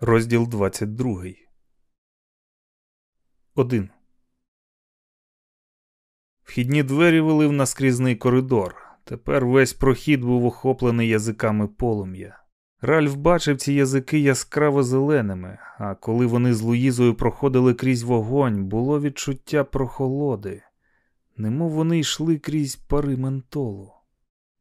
Розділ 22. 1. Вхідні двері вели в наскрізний коридор. Тепер весь прохід був охоплений язиками полум'я. Ральф бачив ці язики яскраво зеленими, а коли вони з Луїзою проходили крізь вогонь, було відчуття прохолоди, немов вони йшли крізь пари ментолу.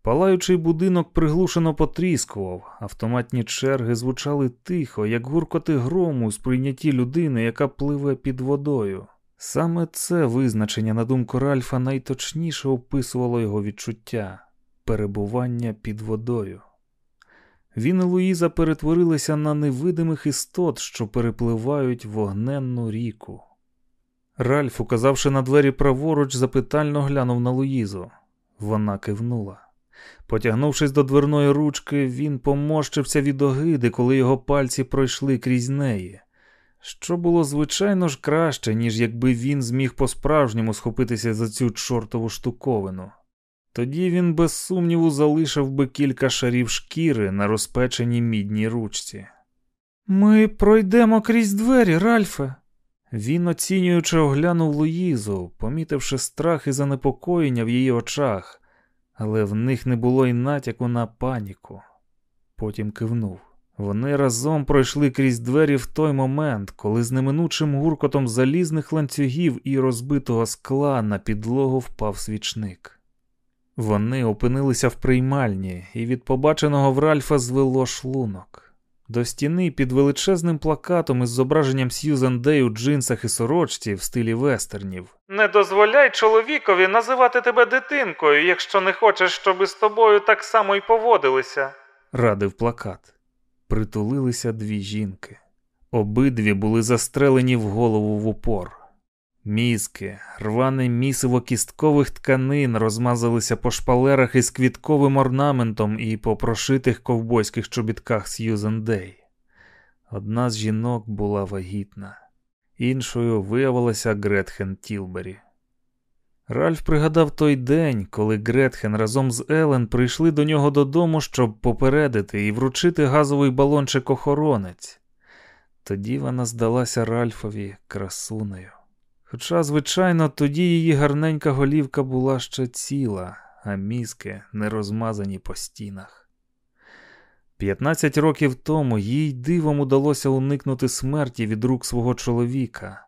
Палаючий будинок приглушено потріскував, автоматні черги звучали тихо, як гуркоти грому у сприйнятті людини, яка пливе під водою. Саме це визначення, на думку Ральфа, найточніше описувало його відчуття перебування під водою. Він і Луїза перетворилися на невидимих істот, що перепливають вогненну ріку. Ральф, указавши на двері праворуч, запитально глянув на Луїзу. Вона кивнула. Потягнувшись до дверної ручки, він помощився від огиди, коли його пальці пройшли крізь неї. Що було, звичайно ж, краще, ніж якби він зміг по-справжньому схопитися за цю чортову штуковину. Тоді він без сумніву залишив би кілька шарів шкіри на розпеченій мідній ручці. Ми пройдемо крізь двері, Ральфе. Він, оцінюючи, оглянув Луїзу, помітивши страх і занепокоєння в її очах, але в них не було й натяку на паніку. Потім кивнув. Вони разом пройшли крізь двері в той момент, коли з неминучим гуркотом залізних ланцюгів і розбитого скла на підлогу впав свічник. Вони опинилися в приймальні, і від побаченого в Ральфа звело шлунок. До стіни під величезним плакатом із зображенням Сьюзен Дей у джинсах і сорочці в стилі вестернів. Не дозволяй чоловікові називати тебе дитинкою, якщо не хочеш, щоб із тобою так само й поводилися, радив плакат. Притулилися дві жінки. Обидві були застрелені в голову в упор. Мізки, рване місиво кісткових тканин розмазалися по шпалерах із квітковим орнаментом і по прошитих ковбойських чобітках Сьюзен Дей. Одна з жінок була вагітна, іншою виявилася Гретхен Тілбері. Ральф пригадав той день, коли Гретхен разом з Елен прийшли до нього додому, щоб попередити і вручити газовий балончик охоронець. Тоді вона здалася Ральфові красунею. Хоча, звичайно, тоді її гарненька голівка була ще ціла, а мізки не розмазані по стінах. П'ятнадцять років тому їй дивом удалося уникнути смерті від рук свого чоловіка,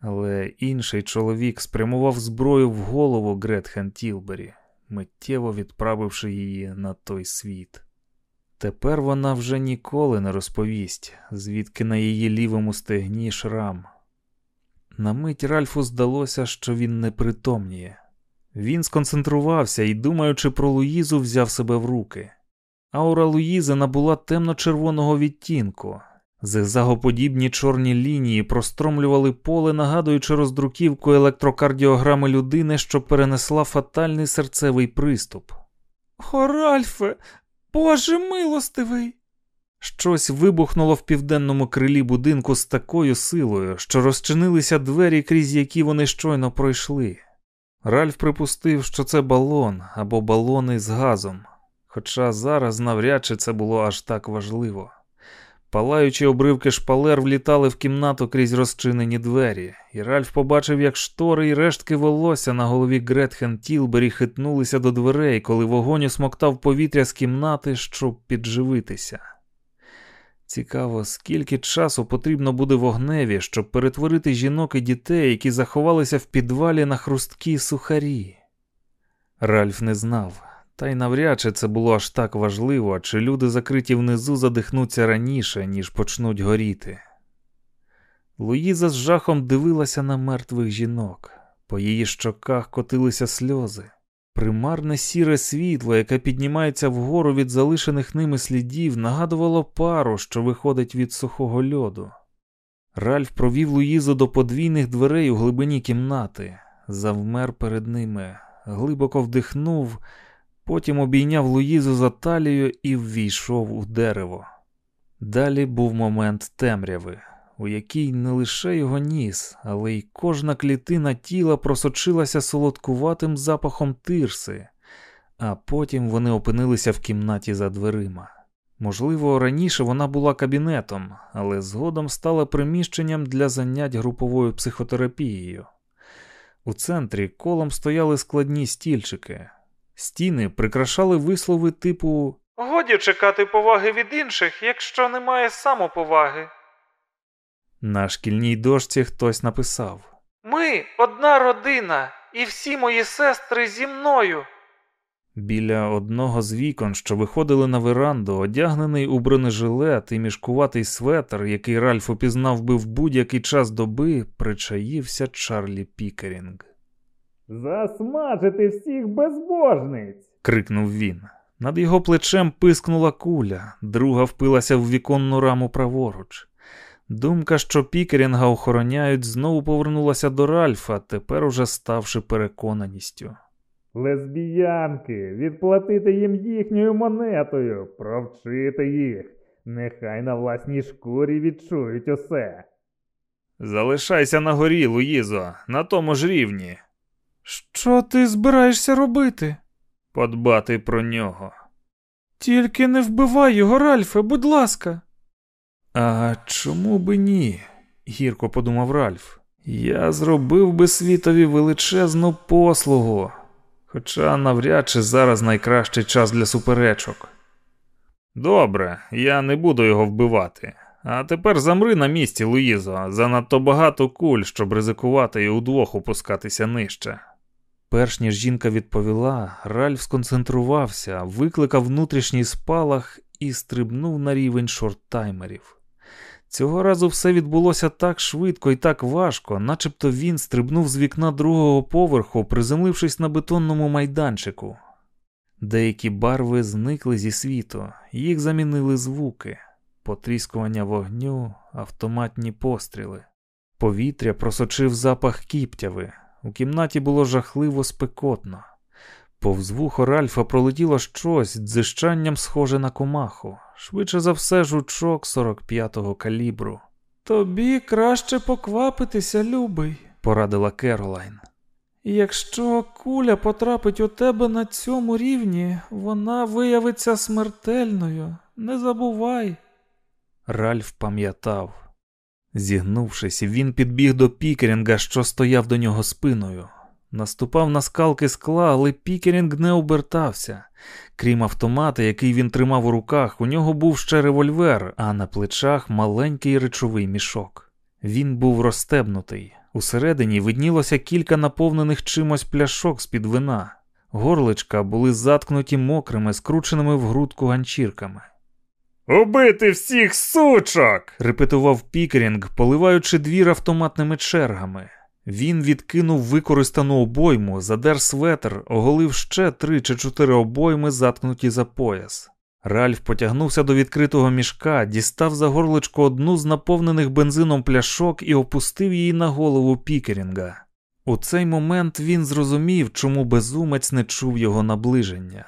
але інший чоловік спрямував зброю в голову Гретхен Тілбері, миттєво відправивши її на той світ. Тепер вона вже ніколи не розповість, звідки на її лівому стегні шрам. На мить Ральфу здалося, що він не притомніє. Він сконцентрувався і, думаючи про Луїзу, взяв себе в руки. Аура Луїзи набула темно-червоного відтінку. Зигзагоподібні чорні лінії простромлювали поле, нагадуючи роздруківку електрокардіограми людини, що перенесла фатальний серцевий приступ. О, Ральфе, Боже милостивий! Щось вибухнуло в південному крилі будинку з такою силою, що розчинилися двері, крізь які вони щойно пройшли. Ральф припустив, що це балон або балони з газом, хоча зараз навряд чи це було аж так важливо. Палаючі обривки шпалер влітали в кімнату крізь розчинені двері, і Ральф побачив, як штори і рештки волосся на голові Гретхен Тілбері хитнулися до дверей, коли вогонь усмоктав повітря з кімнати, щоб підживитися. Цікаво, скільки часу потрібно буде вогневі, щоб перетворити жінок і дітей, які заховалися в підвалі на хрусткі сухарі. Ральф не знав, та й навряд чи це було аж так важливо, чи люди закриті внизу задихнуться раніше, ніж почнуть горіти. Луїза з жахом дивилася на мертвих жінок, по її щоках котилися сльози. Примарне сіре світло, яке піднімається вгору від залишених ними слідів, нагадувало пару, що виходить від сухого льоду. Ральф провів Луїзу до подвійних дверей у глибині кімнати, завмер перед ними, глибоко вдихнув, потім обійняв Луїзу за талію і ввійшов у дерево. Далі був момент темряви у якій не лише його ніс, але й кожна клітина тіла просочилася солодкуватим запахом тирси, а потім вони опинилися в кімнаті за дверима. Можливо, раніше вона була кабінетом, але згодом стала приміщенням для занять груповою психотерапією. У центрі колом стояли складні стільчики, стіни прикрашали вислови типу Годі чекати поваги від інших, якщо немає самоповаги. На шкільній дошці хтось написав. Ми одна родина, і всі мої сестри зі мною. Біля одного з вікон, що виходили на веранду, одягнений у бронежилет і мішкуватий светр, який Ральф упізнав би в будь-який час доби, причаївся Чарлі Пікерінг. Засмажити всіх безбожниць. крикнув він. Над його плечем пискнула куля, друга впилася в віконну раму праворуч. Думка, що Пікерінга охороняють, знову повернулася до Ральфа, тепер уже ставши переконаністю. Лесбіянки, відплатити їм їхньою монетою, провчити їх. Нехай на власній шкурі відчують усе. Залишайся на горі, Луїзо, на тому ж рівні. Що ти збираєшся робити? Подбати про нього. Тільки не вбивай його, Ральфе, будь ласка. А чому би ні? гірко подумав Ральф. Я зробив би світові величезну послугу, хоча навряд чи зараз найкращий час для суперечок. Добре, я не буду його вбивати. А тепер замри на місці, Луїзо, занадто багато куль, щоб ризикувати і удвох опускатися нижче. Перш ніж жінка відповіла, Ральф сконцентрувався, викликав внутрішній спалах і стрибнув на рівень шорттаймерів. Цього разу все відбулося так швидко і так важко, начебто він стрибнув з вікна другого поверху, приземлившись на бетонному майданчику. Деякі барви зникли зі світу, їх замінили звуки, потріскування вогню, автоматні постріли. Повітря просочив запах кіптяви. У кімнаті було жахливо спекотно. Повз вухо Ральфа пролетіло щось дзищанням схоже на комаху, швидше за все, жучок 45-го калібру. Тобі краще поквапитися, любий, порадила Керолайн. Якщо куля потрапить у тебе на цьому рівні, вона виявиться смертельною. Не забувай. Ральф пам'ятав. Зігнувшись, він підбіг до Пікерінга, що стояв до нього спиною. Наступав на скалки скла, але Пікерінг не обертався. Крім автомата, який він тримав у руках, у нього був ще револьвер, а на плечах маленький речовий мішок. Він був розстебнутий. Усередині виднілося кілька наповнених чимось пляшок з-під вина. Горличка були заткнуті мокрими, скрученими в грудку ганчірками. Убити всіх сучок! репетував Пікерінг, поливаючи двір автоматними чергами. Він відкинув використану обойму, задер светр, оголив ще три чи чотири обойми, заткнуті за пояс. Ральф потягнувся до відкритого мішка, дістав за горличко одну з наповнених бензином пляшок і опустив її на голову Пікерінга. У цей момент він зрозумів, чому безумець не чув його наближення.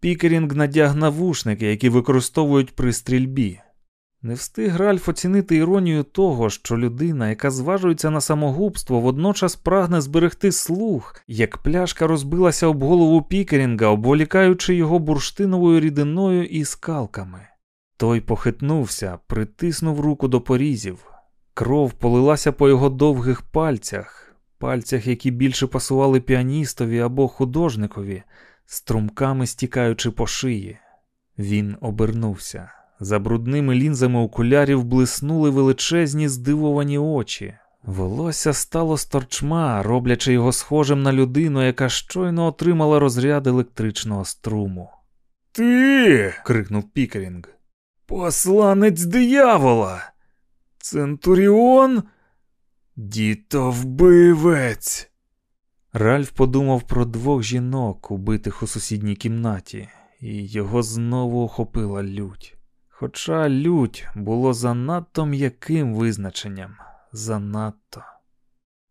Пікерінг надяг навушники, які використовують при стрільбі. Не встиг Ральф оцінити іронію того, що людина, яка зважується на самогубство, водночас прагне зберегти слух, як пляшка розбилася об голову Пікерінга, обволікаючи його бурштиновою рідиною і скалками. Той похитнувся, притиснув руку до порізів. Кров полилася по його довгих пальцях, пальцях, які більше пасували піаністові або художникові, струмками стікаючи по шиї. Він обернувся. За брудними лінзами окулярів блиснули величезні здивовані очі. Волосся стало сторчма, роблячи його схожим на людину, яка щойно отримала розряд електричного струму. Ти. крикнув Пікерінг. Посланець диявола. Центуріон? Дітовбивець. Ральф подумав про двох жінок, убитих у сусідній кімнаті, і його знову охопила лють. Хоча лють було занадто м'яким визначенням, занадто.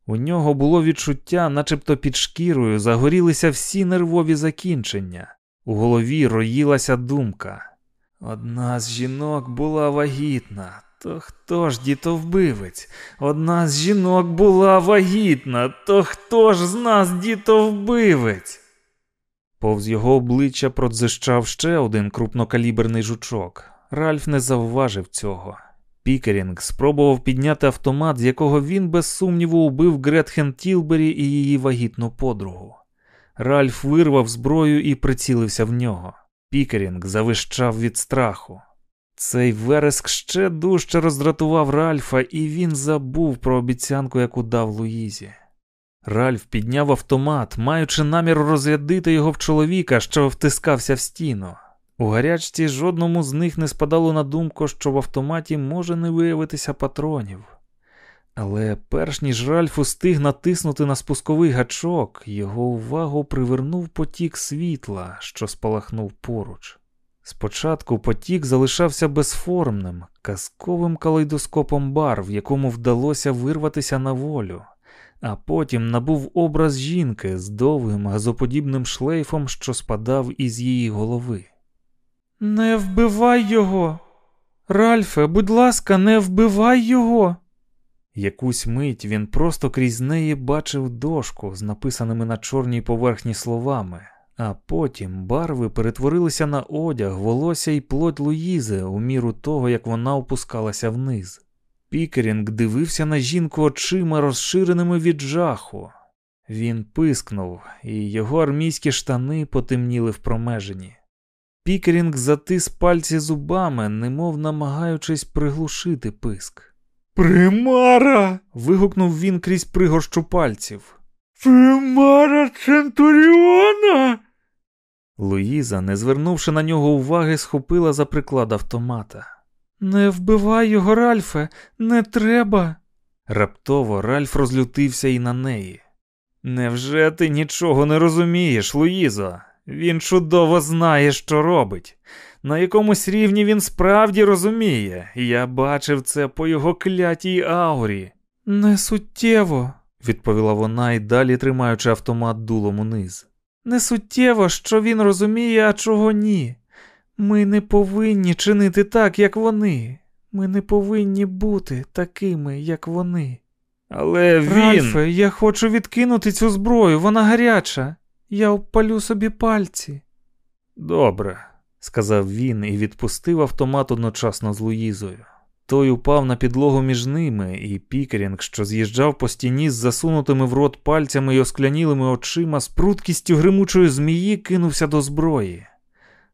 У нього було відчуття, начебто під шкірою загорілися всі нервові закінчення. У голові роїлася думка. Одна з жінок була вагітна, то хто ж дітовбивець? Одна з жінок була вагітна, то хто ж з нас дітовбивець? Повз його обличчя продзищав ще один крупнокаліберний жучок. Ральф не завважив цього. Пікерінг спробував підняти автомат, з якого він без сумніву убив Гретхен Тілбері і її вагітну подругу. Ральф вирвав зброю і прицілився в нього. Пікерінг завищав від страху. Цей вереск ще дужче роздратував Ральфа, і він забув про обіцянку, яку дав Луїзі. Ральф підняв автомат, маючи намір розрядити його в чоловіка, що втискався в стіну. У гарячці жодному з них не спадало на думку, що в автоматі може не виявитися патронів. Але перш ніж Ральф устиг натиснути на спусковий гачок, його увагу привернув потік світла, що спалахнув поруч. Спочатку потік залишався безформним, казковим калейдоскопом бар, в якому вдалося вирватися на волю, а потім набув образ жінки з довгим газоподібним шлейфом, що спадав із її голови. Не вбивай його. Ральфе, будь ласка, не вбивай його. Якусь мить він просто крізь неї бачив дошку з написаними на чорній поверхні словами, а потім барви перетворилися на одяг, волосся і плоть Луїзи у міру того, як вона опускалася вниз. Пікерінг дивився на жінку очима, розширеними від жаху. Він пискнув, і його армійські штани потемніли в промежині. Пікерінг затис пальці зубами, немов намагаючись приглушити писк. Примара. вигукнув він крізь пригорщу пальців. Примара Центуріона. Луїза, не звернувши на нього уваги, схопила за приклад автомата. Не вбивай його, Ральфе, не треба. Раптово Ральф розлютився і на неї. Невже ти нічого не розумієш, Луїзо? Він чудово знає, що робить. На якомусь рівні він справді розуміє, я бачив це по його клятій аурі. Не суттєво, відповіла вона і далі тримаючи автомат дулом униз. Не суттєво, що він розуміє, а чого ні. Ми не повинні чинити так, як вони. Ми не повинні бути такими, як вони. Але він. Ральфе, я хочу відкинути цю зброю, вона гаряча. Я обпалю собі пальці. Добре, сказав він і відпустив автомат одночасно з Луїзою. Той упав на підлогу між ними, і Пікерінг, що з'їжджав по стіні з засунутими в рот пальцями й осклянілими очима, з пруткістю гримучої змії кинувся до зброї.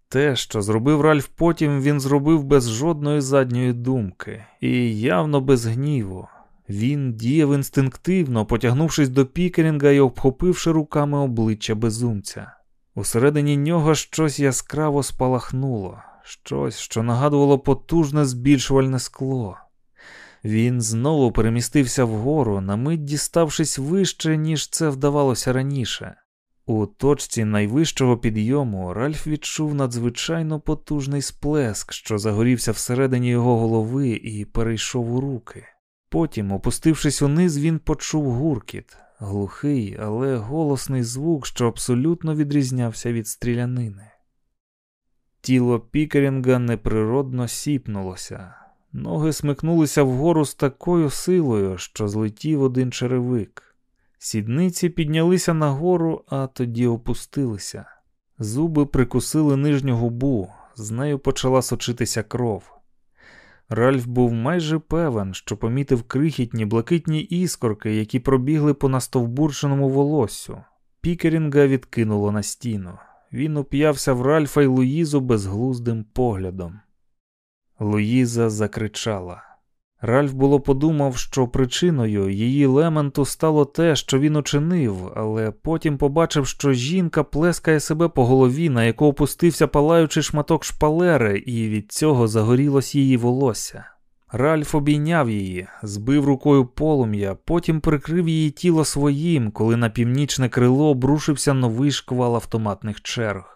Те, що зробив Ральф потім, він зробив без жодної задньої думки, і явно без гніву. Він діяв інстинктивно, потягнувшись до Пікерінга і обхопивши руками обличчя безумця. Усередині нього щось яскраво спалахнуло, щось, що нагадувало потужне збільшувальне скло. Він знову перемістився вгору, на мить діставшись вище, ніж це вдавалося раніше. У точці найвищого підйому Ральф відчув надзвичайно потужний сплеск, що загорівся всередині його голови і перейшов у руки. Потім, опустившись униз, він почув гуркіт, глухий, але голосний звук, що абсолютно відрізнявся від стрілянини. Тіло Пікерінга неприродно сіпнулося, ноги смикнулися вгору з такою силою, що злетів один черевик. Сідниці піднялися нагору, а тоді опустилися. Зуби прикусили нижню губу, з нею почала сочитися кров. Ральф був майже певен, що помітив крихітні блакитні іскорки, які пробігли по настовбурченому волоссю. Пікерінга відкинуло на стіну. Він уп'явся в Ральфа й Луїзу безглуздим поглядом. Луїза закричала. Ральф було подумав, що причиною її лементу стало те, що він учинив, але потім побачив, що жінка плескає себе по голові, на яку опустився палаючий шматок шпалери, і від цього загорілось її волосся. Ральф обійняв її, збив рукою полум'я, потім прикрив її тіло своїм, коли на північне крило обрушився новий шквал автоматних черг.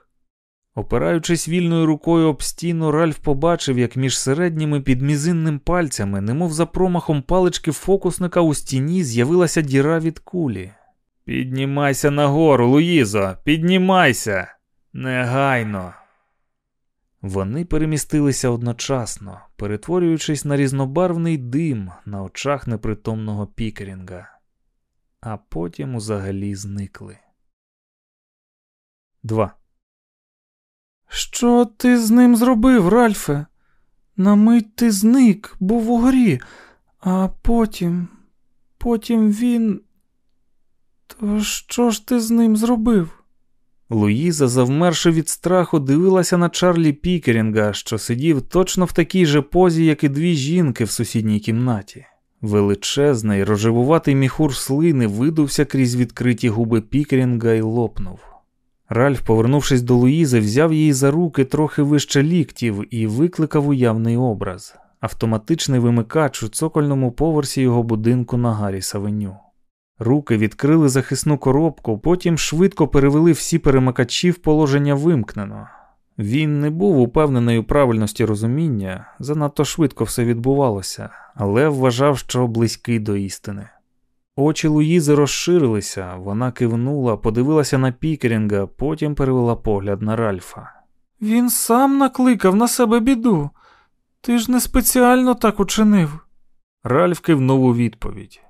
Опираючись вільною рукою об стіну, Ральф побачив, як між середніми підмізинним пальцями, немов за промахом палички фокусника у стіні, з'явилася діра від кулі. Піднімайся нагору, Луїзо, піднімайся! Негайно. Вони перемістилися одночасно, перетворюючись на різнобарвний дим на очах непритомного пікерінга, а потім узагалі зникли. 2. Що ти з ним зробив, Ральфе? На мить ти зник, був угорі, а потім, потім він. То що ж ти з ним зробив? Луїза, завмерши від страху, дивилася на Чарлі Пікерінга, що сидів точно в такій же позі, як і дві жінки в сусідній кімнаті. Величезний, рожевуватий міхур слини видувся крізь відкриті губи Пікерінга і лопнув. Ральф, повернувшись до Луїзи, взяв її за руки трохи вище ліктів і викликав уявний образ автоматичний вимикач у цокольному поверсі його будинку на Гаррі Савеню. Руки відкрили захисну коробку, потім швидко перевели всі перемикачі в положення вимкнено. Він не був упевнений у правильності розуміння, занадто швидко все відбувалося, але вважав, що близький до істини. Очі Луїзи розширилися, вона кивнула, подивилася на Пікерінга, потім перевела погляд на Ральфа. Він сам накликав на себе біду. Ти ж не спеціально так учинив. Ральф кивнув у відповідь.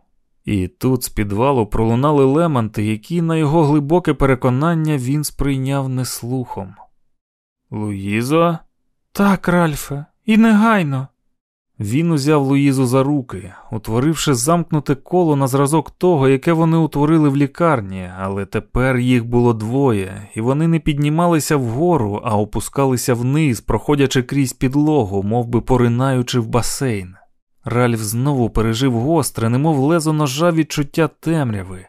І тут з підвалу пролунали леманти, які, на його глибоке переконання, він сприйняв не слухом. Луїзо? Так, Ральфе, і негайно. Він узяв Луїзу за руки, утворивши замкнуте коло на зразок того, яке вони утворили в лікарні, але тепер їх було двоє, і вони не піднімалися вгору, а опускалися вниз, проходячи крізь підлогу, мов би поринаючи в басейн. Ральф знову пережив гостре, немов лезо ножа відчуття темряви,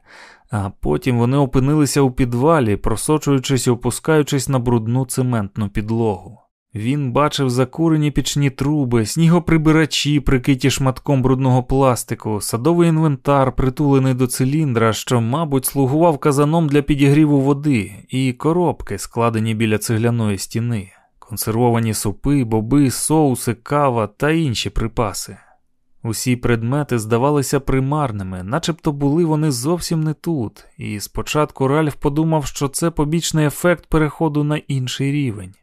а потім вони опинилися у підвалі, просочуючись і опускаючись на брудну цементну підлогу. Він бачив закурені пічні труби, снігоприбирачі, прикиті шматком брудного пластику, садовий інвентар, притулений до циліндра, що, мабуть, слугував казаном для підігріву води, і коробки, складені біля цегляної стіни, консервовані супи, боби, соуси, кава та інші припаси. Усі предмети здавалися примарними, начебто були вони зовсім не тут, і спочатку Ральф подумав, що це побічний ефект переходу на інший рівень.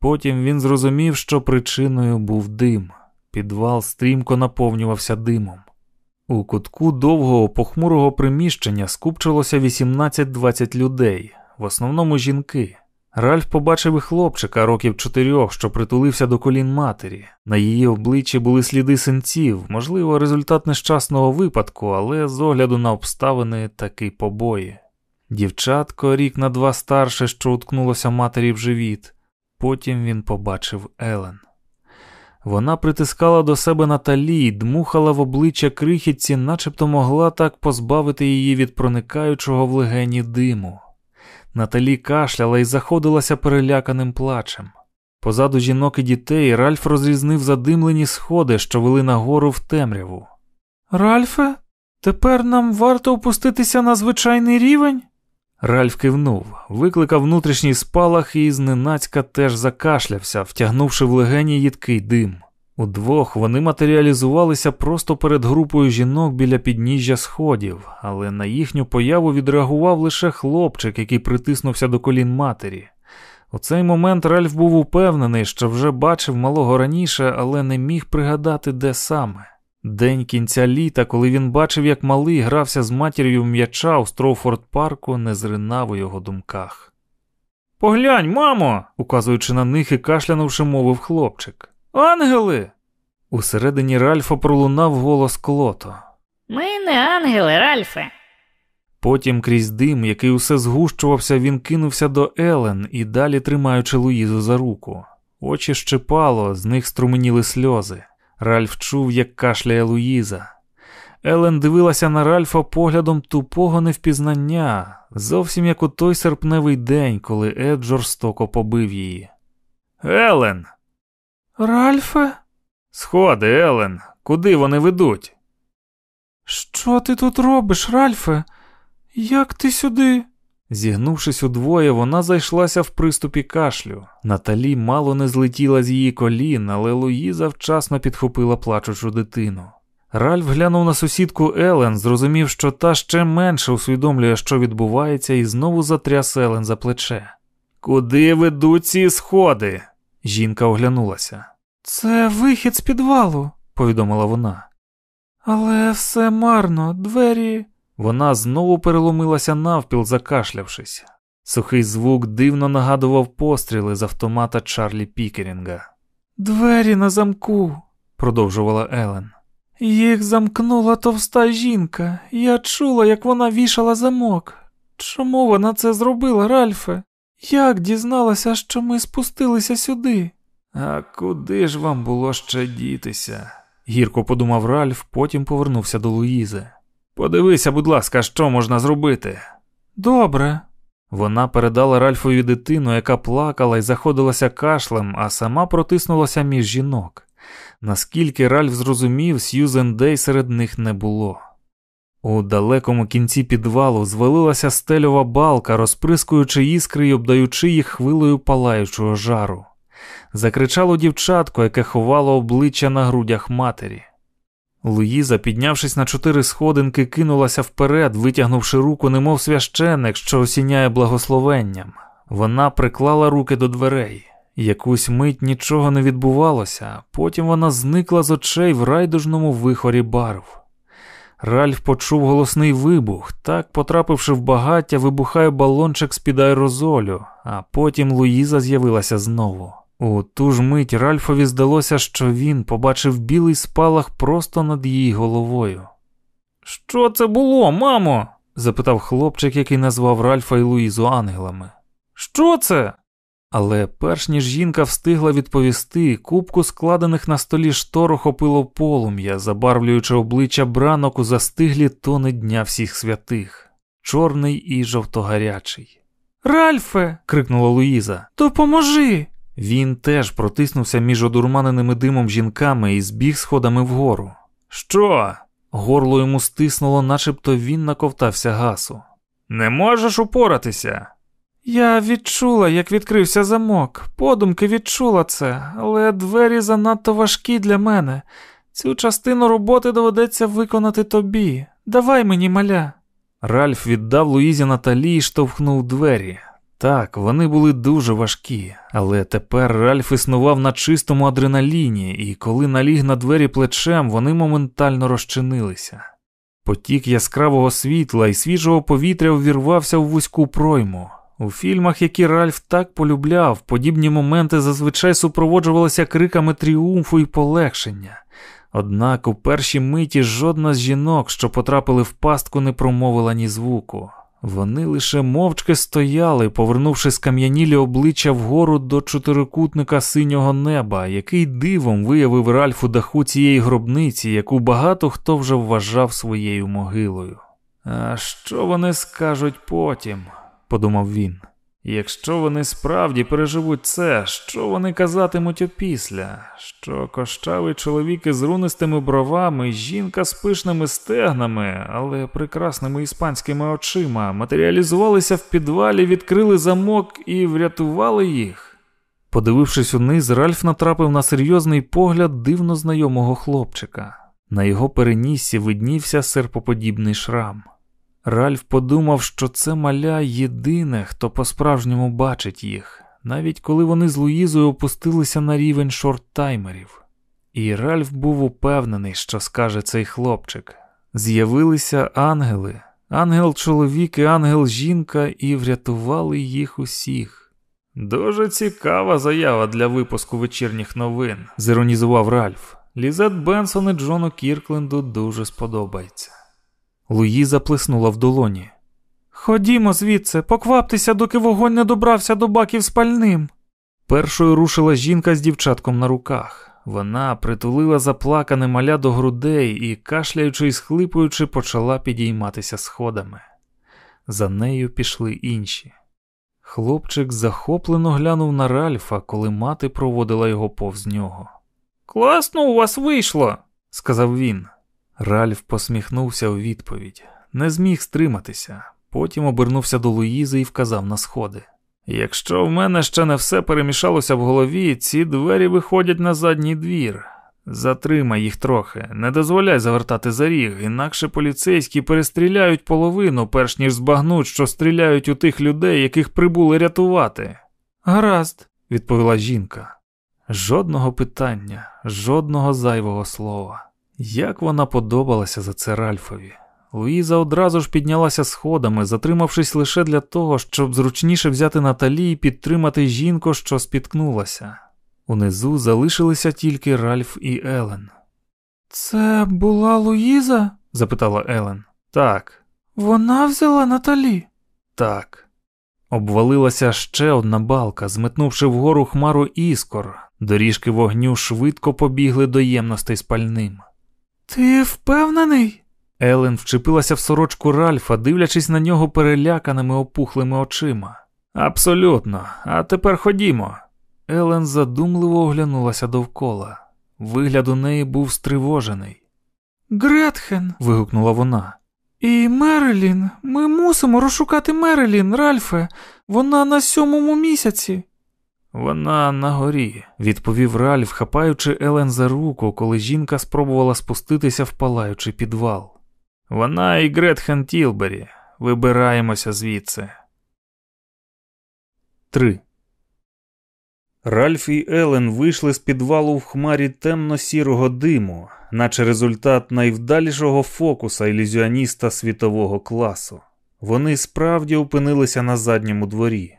Потім він зрозумів, що причиною був дим. Підвал стрімко наповнювався димом. У кутку довгого похмурого приміщення скупчилося 18-20 людей, в основному жінки. Ральф побачив і хлопчика років чотирьох, що притулився до колін матері. На її обличчі були сліди синців, можливо, результат нещасного випадку, але з огляду на обставини таки побої. Дівчатко, рік на два старше, що уткнулося матері в живіт. Потім він побачив Елен. Вона притискала до себе Наталі і дмухала в обличчя крихітці, начебто могла так позбавити її від проникаючого в легені диму. Наталі кашляла і заходилася переляканим плачем. Позаду жінок і дітей Ральф розрізнив задимлені сходи, що вели нагору в темряву. Ральфе, тепер нам варто опуститися на звичайний рівень? Ральф кивнув, викликав внутрішній спалах і зненацька теж закашлявся, втягнувши в легені їдкий дим. Удвох вони матеріалізувалися просто перед групою жінок біля підніжжя сходів, але на їхню появу відреагував лише хлопчик, який притиснувся до колін матері. У цей момент Ральф був упевнений, що вже бачив малого раніше, але не міг пригадати, де саме. День кінця літа, коли він бачив, як малий грався з матір'ю м'яча у Строуфорд парку, не зринав у його думках. Поглянь, мамо, указуючи на них і кашлянувши, мовив хлопчик. Ангели. Усередині Ральфа пролунав голос Клото. Ми не ангели, Ральфе. Потім крізь дим, який усе згущувався, він кинувся до Елен і далі тримаючи Луїзу за руку. Очі щепало, з них струменіли сльози. Ральф чув, як кашляє Луїза. Елен дивилася на Ральфа поглядом тупого невпізнання, зовсім як у той серпневий день, коли Ед жорстоко побив її. Елен. Ральфе? Сходи, Елен, куди вони ведуть? Що ти тут робиш, Ральфе? Як ти сюди? Зігнувшись удвоє, вона зайшлася в приступі кашлю. Наталі мало не злетіла з її колін, але Луїза вчасно підхопила плачучу дитину. Ральф глянув на сусідку Елен, зрозумів, що та ще менше усвідомлює, що відбувається, і знову затряс Елен за плече. Куди ведуть ці сходи? Жінка оглянулася. Це вихід з підвалу, повідомила вона. Але все марно, двері. Вона знову переломилася навпіл, закашлявшись. Сухий звук дивно нагадував постріли з автомата Чарлі Пікерінга. Двері на замку, продовжувала Елен. Їх замкнула товста жінка. Я чула, як вона вішала замок. Чому вона це зробила, Ральфе? Як дізналася, що ми спустилися сюди? А куди ж вам було ще дітися? гірко подумав Ральф, потім повернувся до Луїзи. Подивися, будь ласка, що можна зробити. Добре. Вона передала Ральфові дитину, яка плакала і заходилася кашлем, а сама протиснулася між жінок. Наскільки Ральф зрозумів, Сьюзен Дей серед них не було. У далекому кінці підвалу звалилася стельова балка, розприскуючи іскри й обдаючи їх хвилею палаючого жару. Закричало дівчатко, яке ховало обличчя на грудях матері. Луїза, піднявшись на чотири сходинки, кинулася вперед, витягнувши руку, немов священник, що осіняє благословенням. Вона приклала руки до дверей. Якусь мить нічого не відбувалося, потім вона зникла з очей в райдужному вихорі барв. Ральф почув голосний вибух, так, потрапивши в багаття, вибухає балончик з-під аерозолю, а потім Луїза з'явилася знову. У ту ж мить Ральфові здалося, що він побачив білий спалах просто над її головою. Що це було, мамо? запитав хлопчик, який назвав Ральфа і Луїзу ангелами. Що це? Але перш ніж жінка встигла відповісти, кубку складених на столі штор охопило полум'я, забарвлюючи обличчя бранок у застиглі тони Дня всіх святих, чорний і жовтогарячий. Ральфе. крикнула Луїза. Допоможи. Він теж протиснувся між одурманеними димом жінками і збіг сходами вгору. Що? Горло йому стиснуло, начебто він наковтався гасу. Не можеш упоратися. Я відчула, як відкрився замок. Подумки відчула це, але двері занадто важкі для мене. Цю частину роботи доведеться виконати тобі. Давай мені маля. Ральф віддав Луїзі Наталі і штовхнув двері. Так, вони були дуже важкі, але тепер Ральф існував на чистому адреналіні, і коли наліг на двері плечем, вони моментально розчинилися. Потік яскравого світла і свіжого повітря увірвався в вузьку пройму. У фільмах, які Ральф так полюбляв, подібні моменти зазвичай супроводжувалися криками тріумфу і полегшення. Однак у першій миті жодна з жінок, що потрапили в пастку, не промовила ні звуку. Вони лише мовчки стояли, повернувши скам'янілі обличчя вгору до чотирикутника синього неба, який дивом виявив Ральфу даху цієї гробниці, яку багато хто вже вважав своєю могилою. А що вони скажуть потім? подумав він. Якщо вони справді переживуть це, що вони казатимуть опісля? Що кощавий чоловік із рунистими бровами, жінка з пишними стегнами, але прекрасними іспанськими очима, матеріалізувалися в підвалі, відкрили замок і врятували їх? Подивившись униз, Ральф натрапив на серйозний погляд дивно знайомого хлопчика. На його переніссі виднівся серпоподібний шрам. Ральф подумав, що це маля єдине, хто по-справжньому бачить їх, навіть коли вони з Луїзою опустилися на рівень шорттаймерів. І Ральф був упевнений, що скаже цей хлопчик. З'явилися ангели, ангел чоловік і ангел жінка, і врятували їх усіх. Дуже цікава заява для випуску вечірніх новин, зіронізував Ральф. Лізет Бенсон і Джону Кіркленду дуже сподобається. Луїза плеснула в долоні. Ходімо звідси, покваптеся, доки вогонь не добрався до баків спальним. Першою рушила жінка з дівчатком на руках. Вона притулила заплакане маля до грудей і, кашляючи і схлипуючи, почала підійматися сходами. За нею пішли інші. Хлопчик захоплено глянув на Ральфа, коли мати проводила його повз нього. Класно у вас вийшло, сказав він. Ральф посміхнувся у відповідь, не зміг стриматися, потім обернувся до Луїзи і вказав на сходи. Якщо в мене ще не все перемішалося в голові, ці двері виходять на задній двір. Затримай їх трохи, не дозволяй завертати за ріг, інакше поліцейські перестріляють половину, перш ніж збагнуть, що стріляють у тих людей, яких прибули рятувати. Гаразд, відповіла жінка. Жодного питання, жодного зайвого слова. Як вона подобалася за це Ральфові. Луїза одразу ж піднялася сходами, затримавшись лише для того, щоб зручніше взяти Наталі і підтримати жінку, що спіткнулася. Унизу залишилися тільки Ральф і Елен. Це була Луїза? запитала Елен. Так, Вона взяла Наталі. так. Обвалилася ще одна балка, зметнувши вгору хмару іскор. Доріжки вогню швидко побігли до ємностей спальним. Ти впевнений? Елен вчепилася в сорочку Ральфа, дивлячись на нього переляканими опухлими очима. Абсолютно, а тепер ходімо. Елен задумливо оглянулася довкола. Вигляд у неї був стривожений. Гретхен. вигукнула вона. І Мерелін. Ми мусимо розшукати Мерелін, Ральфе. Вона на сьомому місяці. Вона на горі, відповів Ральф, хапаючи Елен за руку, коли жінка спробувала спуститися в палаючий підвал. Вона і Гретхен Тілбері. Вибираємося звідси. 3. Ральф і Елен вийшли з підвалу в хмарі темно-сірого диму, наче результат найвдалішого фокуса ілюзіоніста світового класу. Вони справді опинилися на задньому дворі.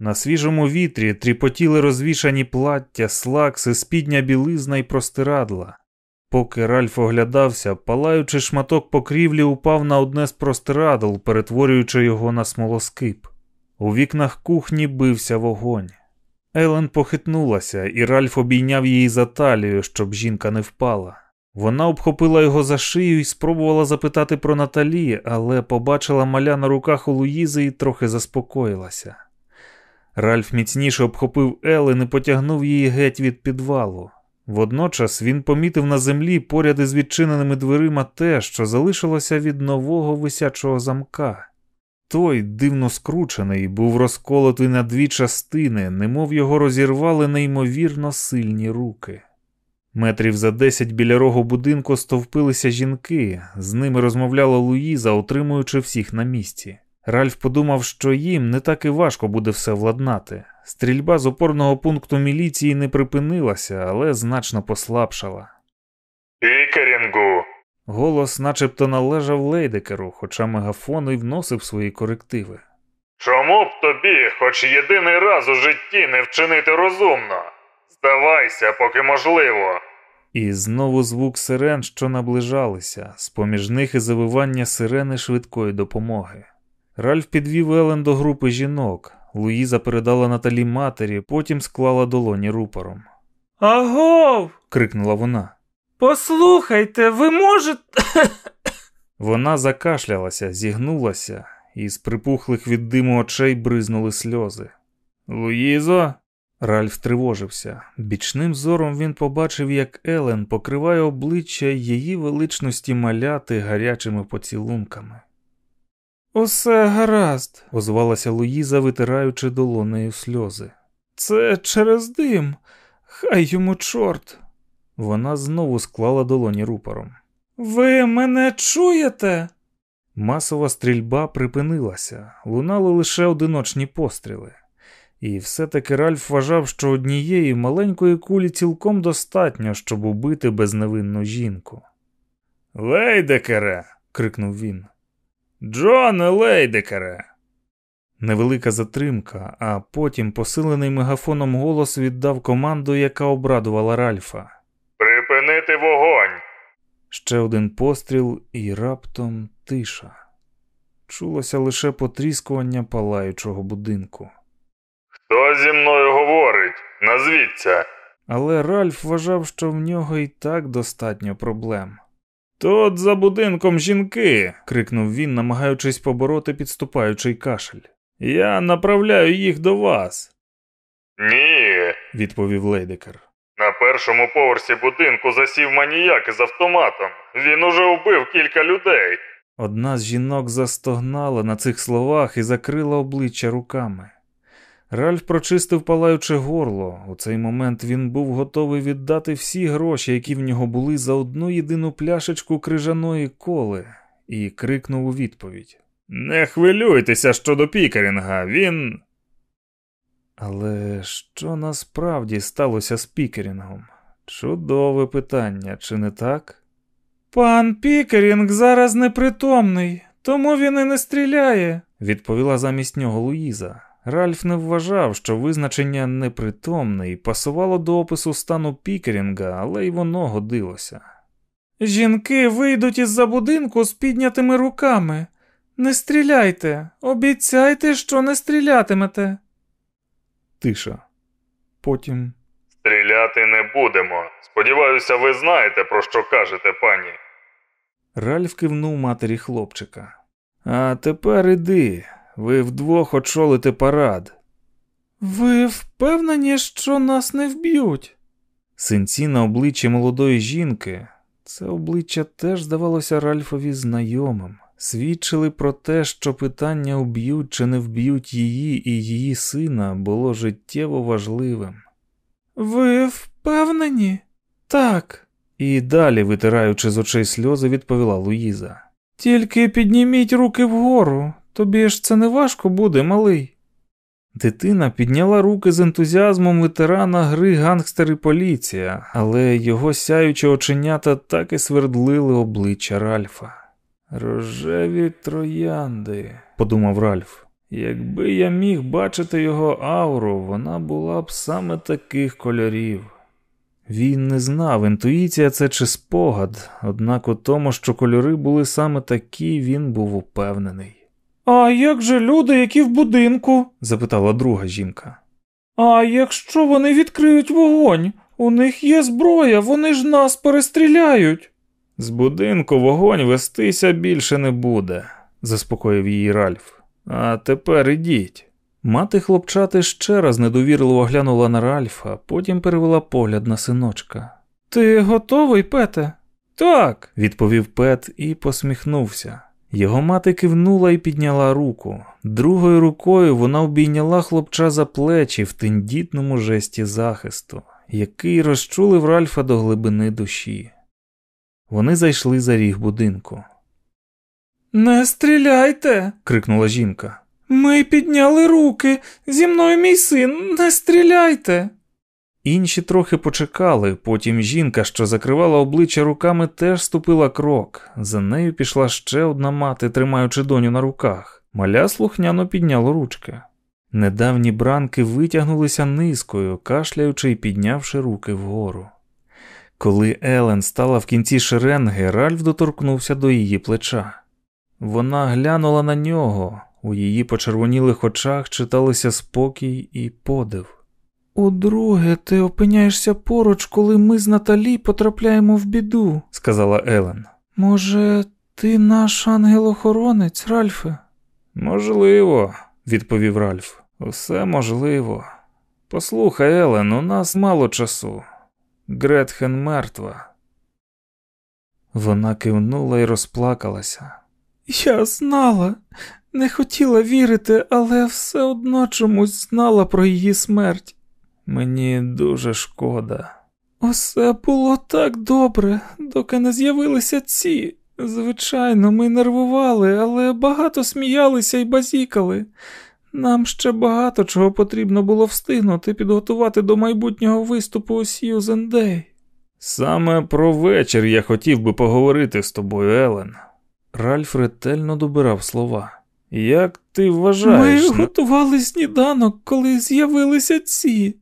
На свіжому вітрі тріпотіли розвішані плаття, слакси, спідня білизна і простирадла. Поки Ральф оглядався, палаючий шматок покрівлі упав на одне з простирадл, перетворюючи його на смолоскип. У вікнах кухні бився вогонь. Елен похитнулася, і Ральф обійняв її за талію, щоб жінка не впала. Вона обхопила його за шию і спробувала запитати про Наталі, але побачила маля на руках у Луїзи і трохи заспокоїлася. Ральф міцніше обхопив Елен і потягнув її геть від підвалу. Водночас він помітив на землі поряд із відчиненими дверима те, що залишилося від нового висячого замка. Той, дивно скручений, був розколотий на дві частини, немов його розірвали неймовірно сильні руки. Метрів за десять біля рогу будинку стовпилися жінки, з ними розмовляла Луїза, утримуючи всіх на місці. Ральф подумав, що їм не так і важко буде все владнати. Стрільба з опорного пункту міліції не припинилася, але значно послабшала. Пікерінгу. Голос начебто належав Лейдекеру, хоча мегафон і вносив свої корективи. Чому б тобі хоч єдиний раз у житті не вчинити розумно? Здавайся, поки можливо. І знову звук сирен, що наближалися, з поміж них і завивання сирени швидкої допомоги. Ральф підвів Елен до групи жінок. Луїза передала Наталі матері, потім склала долоні рупором. Агов! крикнула вона. Послухайте, ви можете. Вона закашлялася, зігнулася, і з припухлих від диму очей бризнули сльози. Луїзо. Ральф тривожився. Бічним зором він побачив, як Елен покриває обличчя її величності маляти гарячими поцілунками. Усе гаразд, озвалася Луїза, витираючи долонею сльози. Це через дим. Хай йому чорт. Вона знову склала долоні рупором. Ви мене чуєте? Масова стрільба припинилася, лунали лише одиночні постріли. І все-таки Ральф вважав, що однієї маленької кулі цілком достатньо, щоб убити безневинну жінку. Лейдекере. крикнув він. Джоне Лейдекере. Невелика затримка, а потім посилений мегафоном голос віддав команду, яка обрадувала Ральфа. Припинити вогонь. Ще один постріл і раптом тиша. Чулося лише потріскування палаючого будинку. Хто зі мною говорить? Назвіться. Але Ральф вважав, що в нього і так достатньо проблем. Тут за будинком жінки. крикнув він, намагаючись побороти підступаючий кашель. Я направляю їх до вас, Ні. відповів Лейдекер. На першому поверсі будинку засів маніяк із автоматом. Він уже вбив кілька людей. Одна з жінок застогнала на цих словах і закрила обличчя руками. Ральф прочистив палаюче горло. У цей момент він був готовий віддати всі гроші, які в нього були за одну єдину пляшечку крижаної коли, і крикнув у відповідь: Не хвилюйтеся щодо Пікерінга, він. Але що насправді сталося з Пікерінгом? Чудове питання, чи не так? Пан Пікерінг зараз непритомний, тому він і не стріляє, відповіла замість нього Луїза. Ральф не вважав, що визначення непритомний пасувало до опису стану Пікерінга, але й воно годилося. Жінки вийдуть із за будинку з піднятими руками. Не стріляйте, обіцяйте, що не стрілятимете. Тиша. Потім Стріляти не будемо. Сподіваюся, ви знаєте, про що кажете, пані. Ральф кивнув матері хлопчика. А тепер іди, ви вдвох очолите парад. Ви впевнені, що нас не вб'ють? Синці на обличчі молодої жінки, це обличчя теж здавалося Ральфові знайомим, свідчили про те, що питання уб'ють чи не вб'ють її і її сина було життєво важливим. Ви впевнені? Так. І далі, витираючи з очей сльози, відповіла Луїза. Тільки підніміть руки вгору, тобі ж це не важко буде, малий. Дитина підняла руки з ентузіазмом ветерана гри гангстер і поліція, але його сяючі оченята так і свердлили обличчя Ральфа. Рожеві троянди, подумав Ральф. Якби я міг бачити його ауру, вона була б саме таких кольорів. Він не знав, інтуїція це чи спогад, однак у тому, що кольори були саме такі, він був упевнений. А як же люди, які в будинку? запитала друга жінка. А якщо вони відкриють вогонь? У них є зброя, вони ж нас перестріляють. З будинку вогонь вестися більше не буде, заспокоїв її Ральф. А тепер ідіть. Мати хлопчати ще раз недовірливо глянула на Ральфа, потім перевела погляд на синочка. Ти готовий, Пете? Так, відповів Пет і посміхнувся. Його мати кивнула і підняла руку. Другою рукою вона обійняла хлопча за плечі в тендітному жесті захисту, який розчулив Ральфа до глибини душі. Вони зайшли за ріг будинку. Не стріляйте. крикнула жінка. Ми підняли руки. Зі мною мій син, не стріляйте. Інші трохи почекали, потім жінка, що закривала обличчя руками, теж ступила крок. За нею пішла ще одна мати, тримаючи доню на руках. Маля слухняно підняло ручки. Недавні бранки витягнулися низкою, кашляючи і піднявши руки вгору. Коли Елен стала в кінці шеренги, Ральф доторкнувся до її плеча. Вона глянула на нього, у її почервонілих очах читалися спокій і подив. Удруге, ти опиняєшся поруч, коли ми з Наталі потрапляємо в біду, сказала Елен. Може, ти наш ангел-охоронець, Ральфе? Можливо, відповів Ральф. Усе можливо. Послухай, Елен, у нас мало часу. Гретхен мертва. Вона кивнула і розплакалася. Я знала, не хотіла вірити, але все одно чомусь знала про її смерть. Мені дуже шкода. Усе було так добре, доки не з'явилися ці. Звичайно, ми нервували, але багато сміялися і базікали. Нам ще багато чого потрібно було встигнути підготувати до майбутнього виступу у Сьюзен Дей. Саме про вечір я хотів би поговорити з тобою, Елен. Ральф ретельно добирав слова. Як ти вважаєш? Ми готували сніданок, коли з'явилися ці.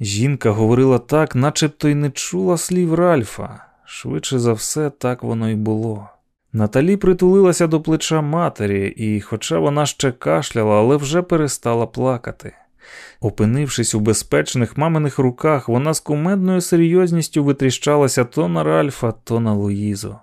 Жінка говорила так, начебто й не чула слів Ральфа. Швидше за все, так воно й було. Наталі притулилася до плеча матері, і, хоча вона ще кашляла, але вже перестала плакати. Опинившись у безпечних маминих руках, вона з кумедною серйозністю витріщалася то на Ральфа, то на Луїзу.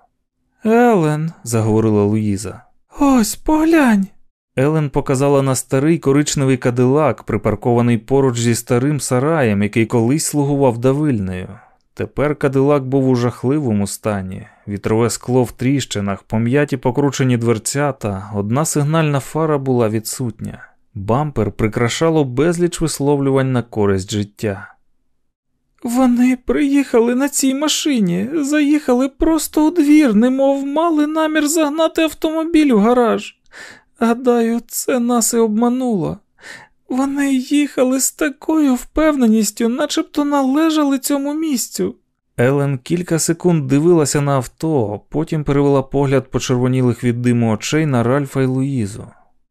Елен, заговорила Луїза. Ось поглянь. Елен показала на старий коричневий кадилак, припаркований поруч зі старим сараєм, який колись слугував давильнею. Тепер кадилак був у жахливому стані, вітрове скло в тріщинах, пом'яті покручені дверцята, одна сигнальна фара була відсутня. Бампер прикрашало безліч висловлювань на користь життя. Вони приїхали на цій машині, заїхали просто у двір, немов мали намір загнати автомобіль у гараж. Гадаю, це нас і обмануло. Вони їхали з такою впевненістю, начебто належали цьому місцю. Елен кілька секунд дивилася на авто, потім перевела погляд почервонілих від диму очей на Ральфа й Луїзу.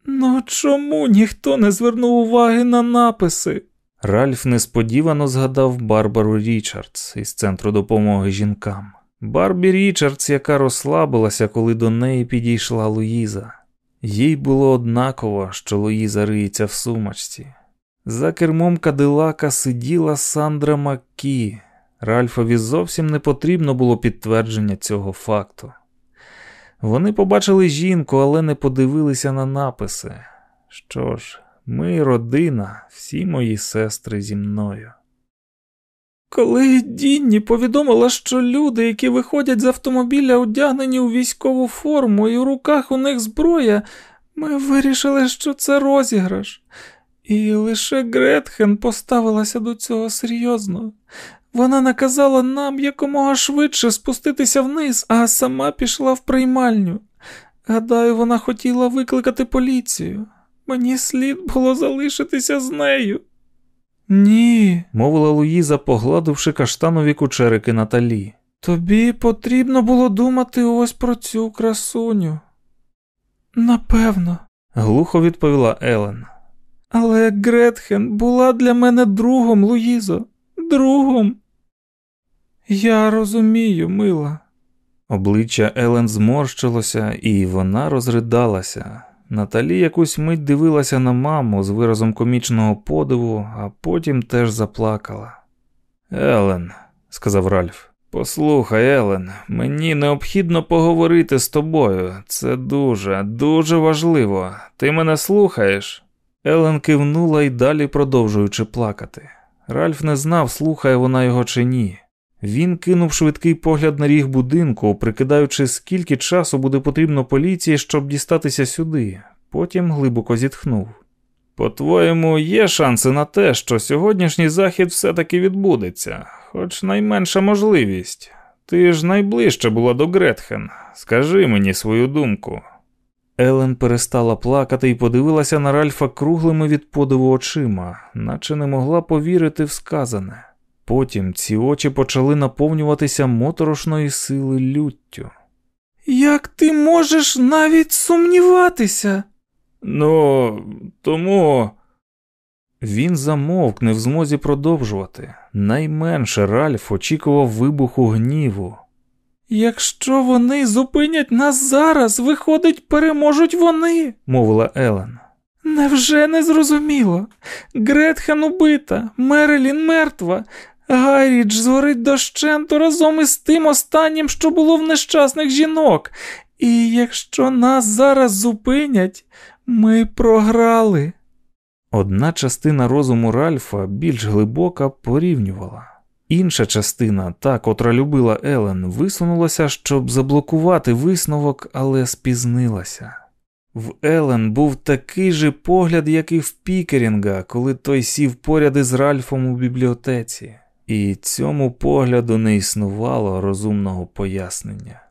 Ну чому ніхто не звернув уваги на написи? Ральф несподівано згадав Барбару Річардс із центру допомоги жінкам. Барбі Річардс, яка розслабилася, коли до неї підійшла Луїза. Їй було однаково, що Луїза риється в сумочці. За кермом Кадилака сиділа Сандра Маккі. Ральфові зовсім не потрібно було підтвердження цього факту. Вони побачили жінку, але не подивилися на написи. Що ж, ми родина, всі мої сестри зі мною. Коли Дінні повідомила, що люди, які виходять з автомобіля, одягнені у військову форму, і у руках у них зброя, ми вирішили, що це розіграш. І лише Гретхен поставилася до цього серйозно. Вона наказала нам якомога швидше спуститися вниз, а сама пішла в приймальню. Гадаю, вона хотіла викликати поліцію. Мені слід було залишитися з нею. Ні, мовила Луїза, погладивши каштанові кучерики Наталі. Тобі потрібно було думати ось про цю красуню. Напевно, глухо відповіла Елен. Але Гретхен була для мене другом, Луїзо, другом. Я розумію, мила. Обличчя Елен зморщилося, і вона розридалася. Наталі якусь мить дивилася на маму з виразом комічного подиву, а потім теж заплакала. Елен, сказав Ральф, послухай, Елен, мені необхідно поговорити з тобою. Це дуже, дуже важливо. Ти мене слухаєш? Елен кивнула і далі продовжуючи плакати. Ральф не знав, слухає вона його чи ні. Він кинув швидкий погляд на ріг будинку, прикидаючи, скільки часу буде потрібно поліції, щоб дістатися сюди, потім глибоко зітхнув. По-твоєму, є шанси на те, що сьогоднішній захід все-таки відбудеться, хоч найменша можливість. Ти ж найближче була до Гретхен. Скажи мені свою думку. Елен перестала плакати і подивилася на Ральфа круглими від подиву очима, наче не могла повірити в сказане. Потім ці очі почали наповнюватися моторошної сили люттю. Як ти можеш навіть сумніватися? Ну, тому. Він замовк, не в змозі продовжувати. Найменше Ральф очікував вибуху гніву. Якщо вони зупинять нас зараз, виходить, переможуть вони, мовила Елен. Невже не зрозуміло? Гретхен убита, Мерелін мертва, Гайріч згорить дощенту разом із тим останнім, що було в нещасних жінок. І якщо нас зараз зупинять, ми програли. Одна частина розуму Ральфа більш глибока порівнювала. Інша частина, та, котра любила Елен, висунулася, щоб заблокувати висновок, але спізнилася. В Елен був такий же погляд, як і в Пікерінга, коли той сів поряд із Ральфом у бібліотеці і цьому погляду не існувало розумного пояснення.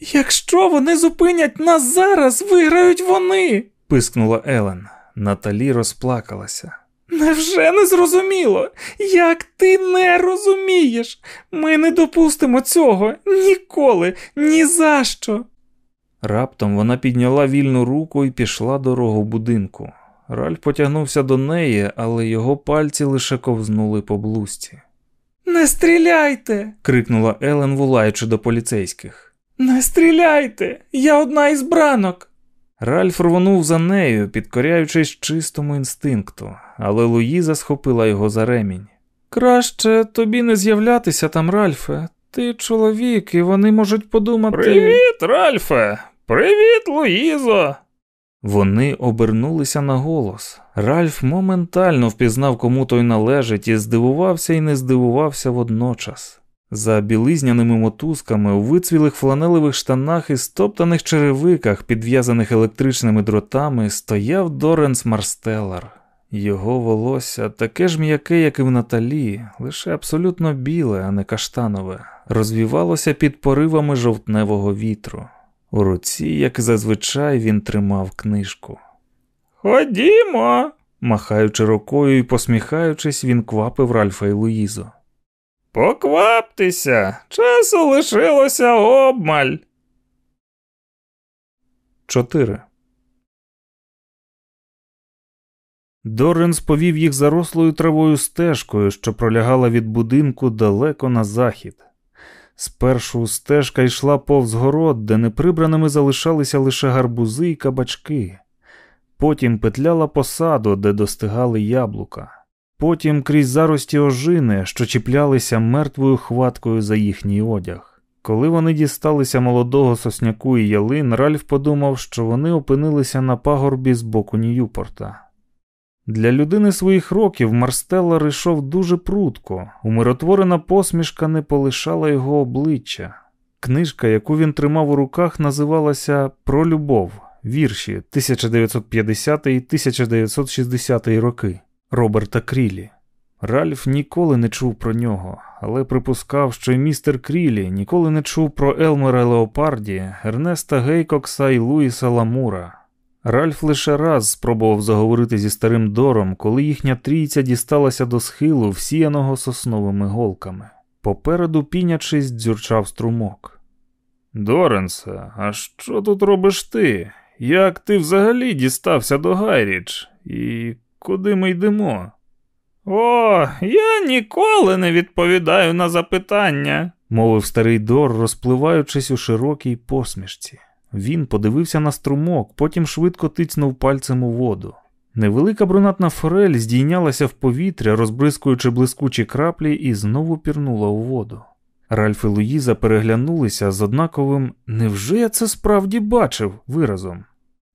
Якщо вони зупинять нас зараз, виграють вони, пискнула Елен. Наталі розплакалася. Невже не зрозуміло? Як ти не розумієш? Ми не допустимо цього ніколи, ні за що!» Раптом вона підняла вільну руку і пішла дорогу будинку. Ральф потягнувся до неї, але його пальці лише ковзнули по блузці. Не стріляйте. крикнула Елен, волаючи до поліцейських. Не стріляйте, я одна із бранок. Ральф рвонув за нею, підкоряючись чистому інстинкту, але Луїза схопила його за ремінь. Краще тобі не з'являтися там, Ральфе. Ти чоловік, і вони можуть подумати. Привіт, Ральфе! Привіт, Луїзо! Вони обернулися на голос. Ральф моментально впізнав, кому той належить, і здивувався і не здивувався водночас. За білизняними мотузками у вицвілих фланелевих штанах і стоптаних черевиках, підв'язаних електричними дротами, стояв Доренс Марстеллар. Його волосся таке ж м'яке, як і в Наталі, лише абсолютно біле, а не каштанове, розвівалося під поривами жовтневого вітру. У руці, як зазвичай, він тримав книжку. Ходімо, махаючи рукою і посміхаючись, він квапив Ральфа і Луїзу. Покваптеся, часу лишилося обмаль. 4. Доренс повів їх зарослою травою стежкою, що пролягала від будинку далеко на захід. Спершу стежка йшла повз город, де неприбраними залишалися лише гарбузи й кабачки. Потім петляла посаду, де достигали яблука. Потім крізь зарості ожини, що чіплялися мертвою хваткою за їхній одяг. Коли вони дісталися молодого сосняку і ялин, Ральф подумав, що вони опинилися на пагорбі з боку Ньюпорта. Для людини своїх років Марстеллар йшов дуже прудко, умиротворена посмішка не полишала його обличчя. Книжка, яку він тримав у руках, називалася Про любов, вірші 1950 1960 роки Роберта Крілі. Ральф ніколи не чув про нього, але припускав, що й містер Крілі ніколи не чув про Елмера Леопарді, Ернеста Гейкокса і Луїса Ламура. Ральф лише раз спробував заговорити зі старим дором, коли їхня трійця дісталася до схилу, всіяного сосновими голками. Попереду пінячись, дзюрчав струмок. Доренсе, а що тут робиш ти? Як ти взагалі дістався до Гайріч? І куди ми йдемо? О, я ніколи не відповідаю на запитання, мовив старий Дор, розпливаючись у широкій посмішці. Він подивився на струмок, потім швидко тицнув пальцем у воду. Невелика брунатна форель здійнялася в повітря, розбризкуючи блискучі краплі, і знову пірнула у воду. Ральф і Луїза переглянулися з однаковим невже я це справді бачив виразом.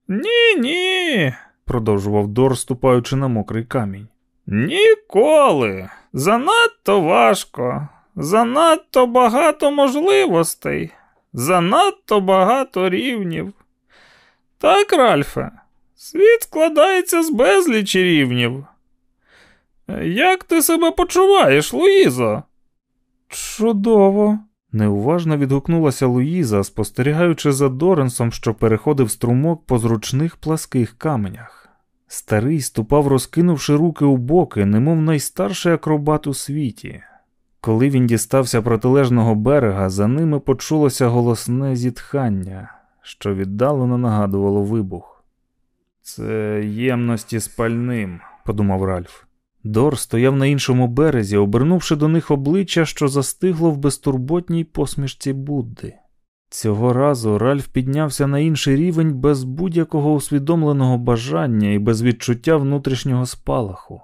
Ні, ні, продовжував Дор, ступаючи на мокрий камінь. Ніколи. Занадто важко, занадто багато можливостей, занадто багато рівнів. Так, Ральфе, світ складається з безлічі рівнів. Як ти себе почуваєш, Луїзо? Чудово. Неуважно відгукнулася Луїза, спостерігаючи за Доренсом, що переходив струмок по зручних пласких каменях. Старий ступав, розкинувши руки у боки, немов найстарший акробат у світі. Коли він дістався протилежного берега, за ними почулося голосне зітхання, що віддалено нагадувало вибух. Це ємності спальним, подумав Ральф. Дор стояв на іншому березі, обернувши до них обличчя, що застигло в безтурботній посмішці Будди. Цього разу Ральф піднявся на інший рівень без будь-якого усвідомленого бажання і без відчуття внутрішнього спалаху.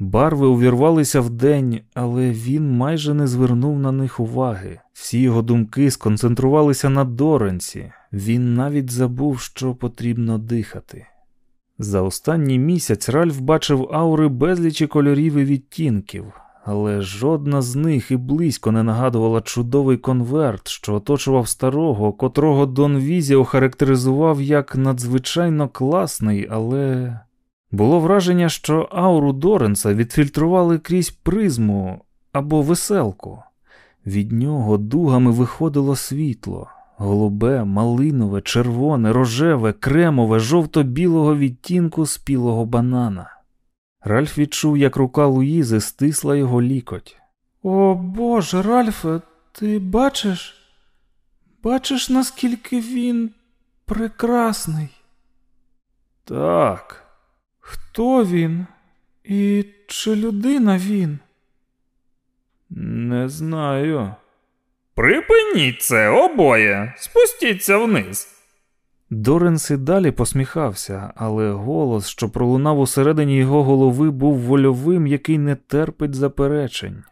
Барви увірвалися в день, але він майже не звернув на них уваги. Всі його думки сконцентрувалися на Доренці. Він навіть забув, що потрібно дихати. За останній місяць Ральф бачив аури безлічі кольорів і відтінків, але жодна з них і близько не нагадувала чудовий конверт, що оточував старого, котрого Дон Візі охарактеризував як надзвичайно класний, але. Було враження, що ауру Доренса відфільтрували крізь призму або веселку. Від нього дугами виходило світло, голубе, малинове, червоне, рожеве, кремове, жовто-білого відтінку спілого банана. Ральф відчув, як рука Луїзи стисла його лікоть. О Боже, Ральфе, ти бачиш? Бачиш, наскільки він прекрасний? Так. Хто він? І чи людина він? Не знаю. Припиніть це обоє, спустіться вниз. Доренс і далі посміхався, але голос, що пролунав усередині його голови, був вольовим, який не терпить заперечень.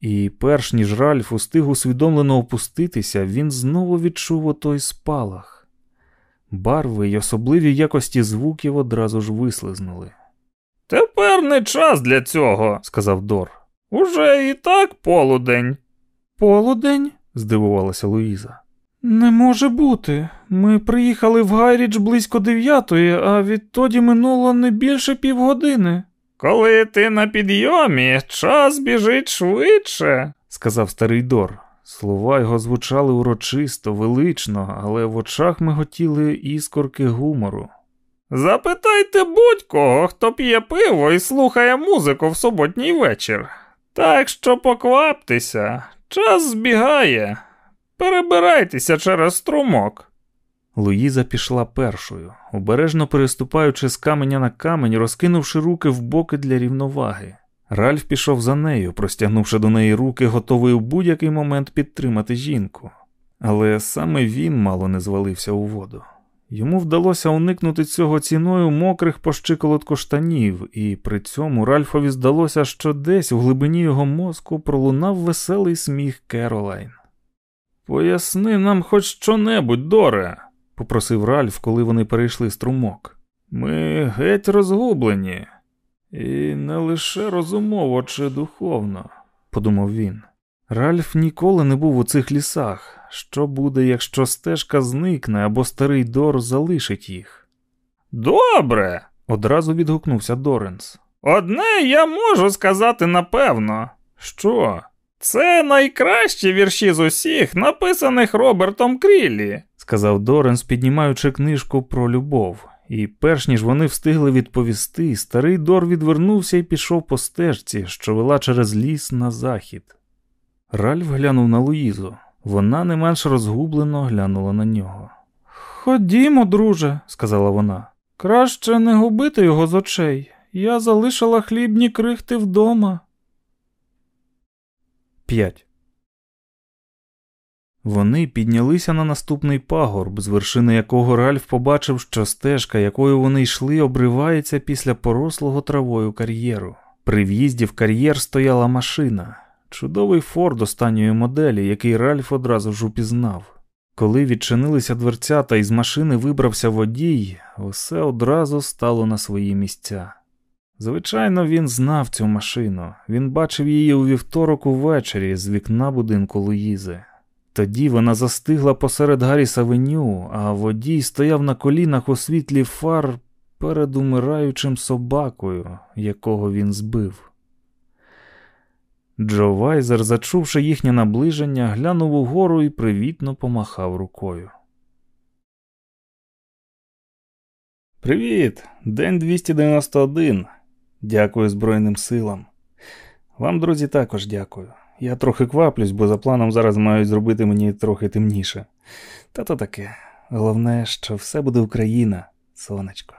І перш ніж Ральф устиг усвідомлено опуститися, він знову відчув отой спалах. Барви й особливі якості звуків одразу ж вислизнули. Тепер не час для цього, сказав Дор. Уже і так полудень. Полудень? здивувалася Луїза. Не може бути. Ми приїхали в Гайріч близько дев'ятої, а відтоді минуло не більше півгодини. Коли ти на підйомі, час біжить швидше, сказав старий Дор. Слова його звучали урочисто, велично, але в очах миготіли іскорки гумору. Запитайте будь-кого, хто п'є пиво і слухає музику в суботній вечір. Так що покваптеся, час збігає. Перебирайтеся через струмок. Луїза пішла першою, обережно переступаючи з каменя на камень, розкинувши руки в боки для рівноваги. Ральф пішов за нею, простягнувши до неї руки, готовий у будь-який момент підтримати жінку. Але саме він мало не звалився у воду. Йому вдалося уникнути цього ціною мокрих по щиколотку штанів, і при цьому Ральфові здалося, що десь у глибині його мозку пролунав веселий сміх Керолайн. Поясни нам хоч що-небудь, Доре, попросив Ральф, коли вони перейшли струмок. Ми геть розгублені. І не лише розумово чи духовно, подумав він. Ральф ніколи не був у цих лісах. Що буде, якщо стежка зникне або старий Дор залишить їх? Добре, одразу відгукнувся Доренс. Одне я можу сказати напевно. Що? Це найкращі вірші з усіх, написаних Робертом Кріллі, сказав Доренс, піднімаючи книжку про любов. І перш ніж вони встигли відповісти, старий Дор відвернувся і пішов по стежці, що вела через ліс на захід. Ральф глянув на Луїзу. Вона не менш розгублено глянула на нього. Ходімо, друже, сказала вона. Краще не губити його з очей. Я залишила хлібні крихти вдома. 5. Вони піднялися на наступний пагорб, з вершини якого Ральф побачив, що стежка, якою вони йшли, обривається після порослого травою кар'єру. При в'їзді в кар'єр стояла машина, чудовий форд останньої моделі, який Ральф одразу ж упізнав. Коли відчинилися дверцята і з машини вибрався водій, усе одразу стало на свої місця. Звичайно, він знав цю машину, він бачив її у вівторок увечері з вікна будинку Луїзи. Тоді вона застигла посеред Гарріс Авеню, а водій стояв на колінах у світлі фар перед умираючим собакою, якого він збив. Джо Вайзер, зачувши їхнє наближення, глянув угору і привітно помахав рукою. Привіт, день 291. Дякую Збройним силам. Вам, друзі, також дякую. Я трохи кваплюсь, бо за планом зараз мають зробити мені трохи темніше. Та то таке. Головне, що все буде Україна, сонечко.